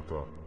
pirata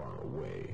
far, away.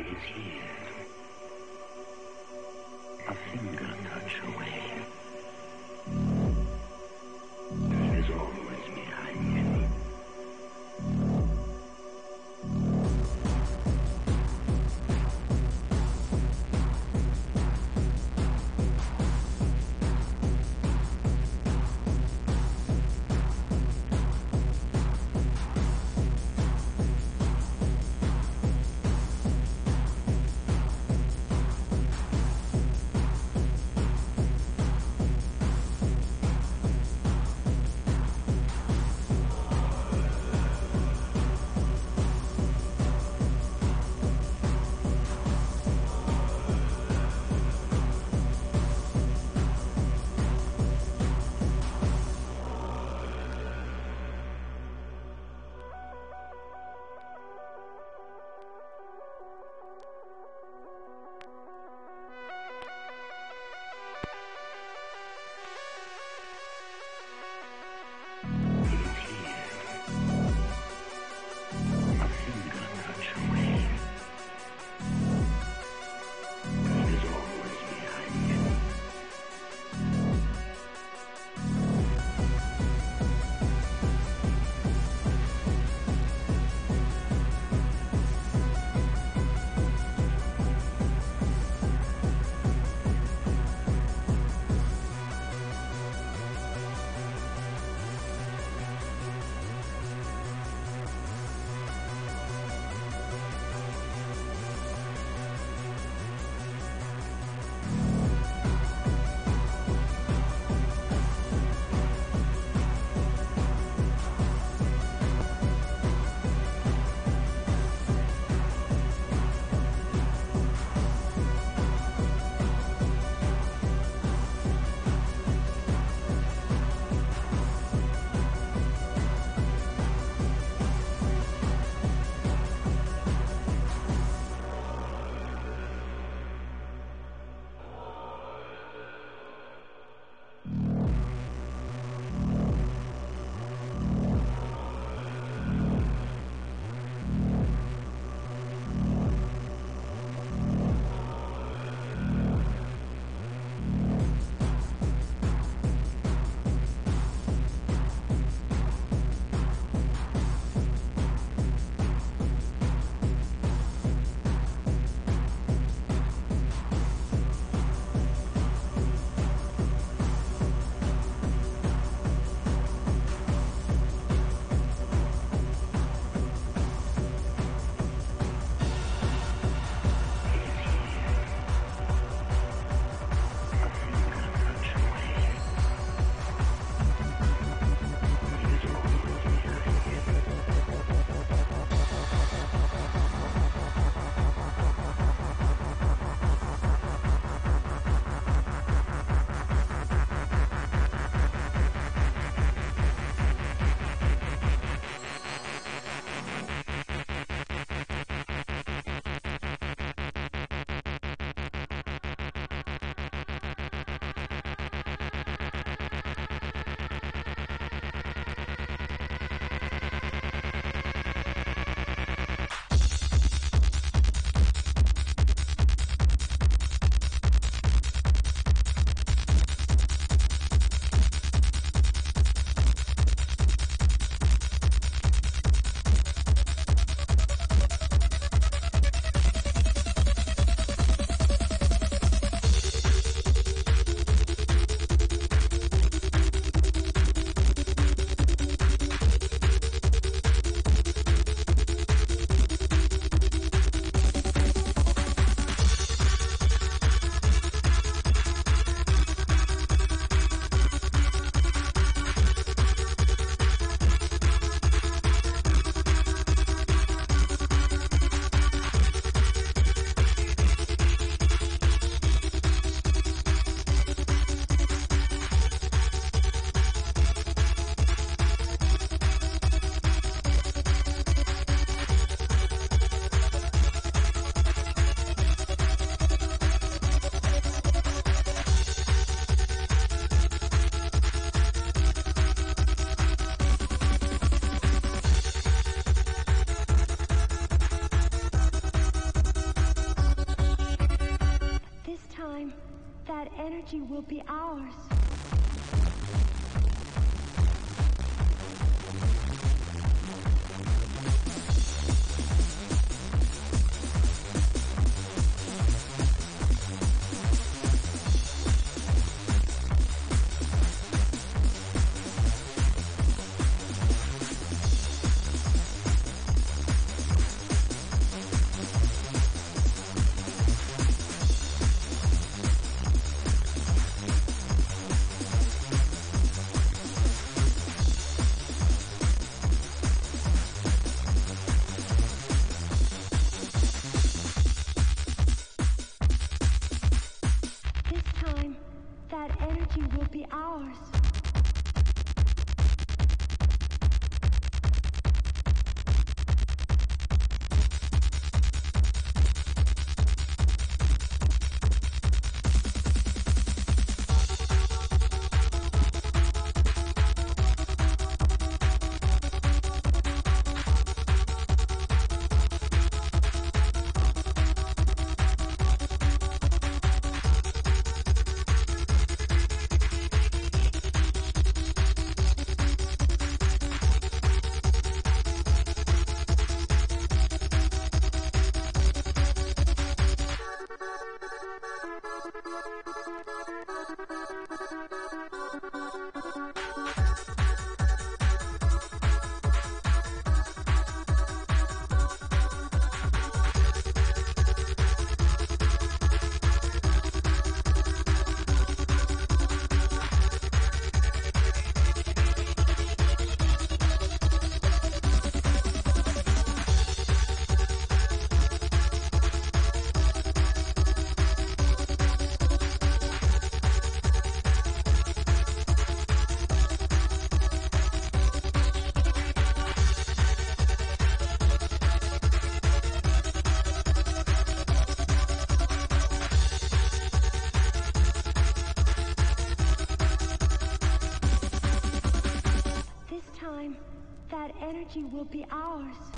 Is here. A finger touch away. That energy will be ours. Energy will be ours.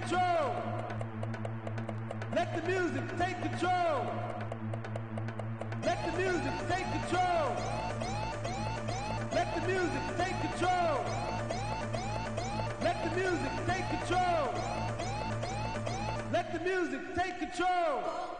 Control. Let the music take control. Let the music take control. Let the music take control. Let the music take control. Let the music take control.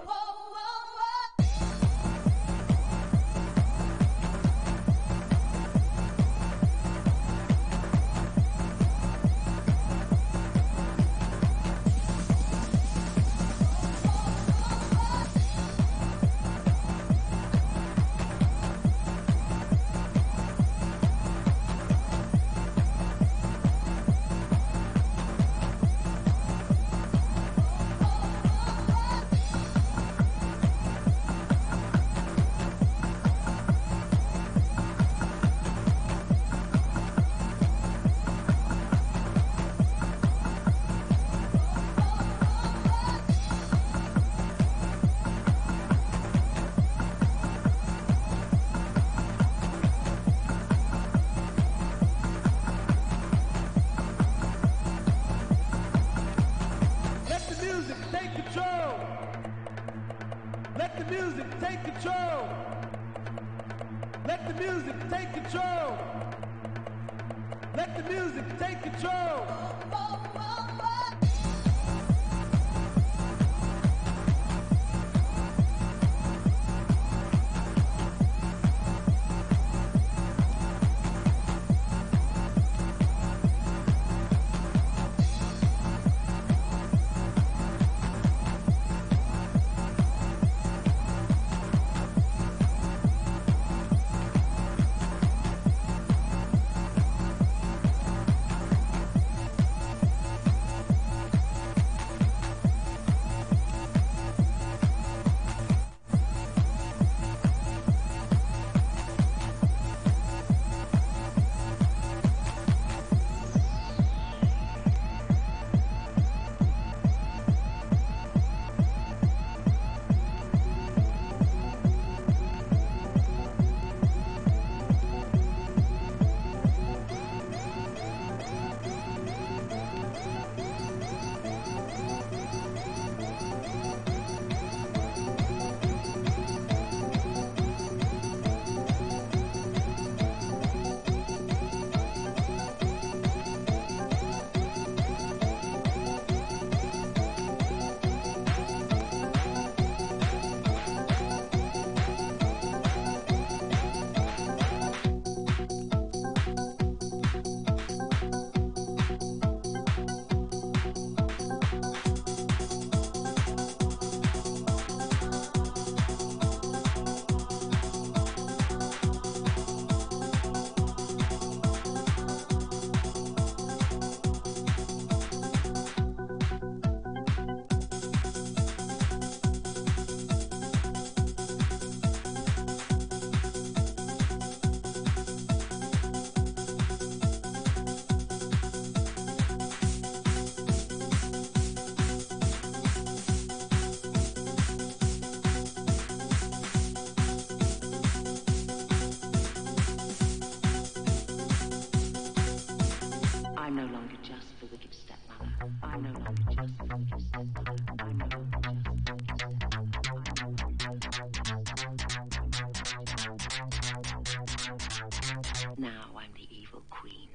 Now I'm the evil queen.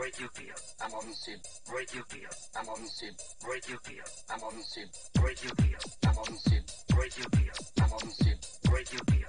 Break your fear. I'm on sit, break your fear. I'm on sit, break your fear. I'm on sit, break your fear. I'm on sit, break your fear. I'm on sit, break your fear.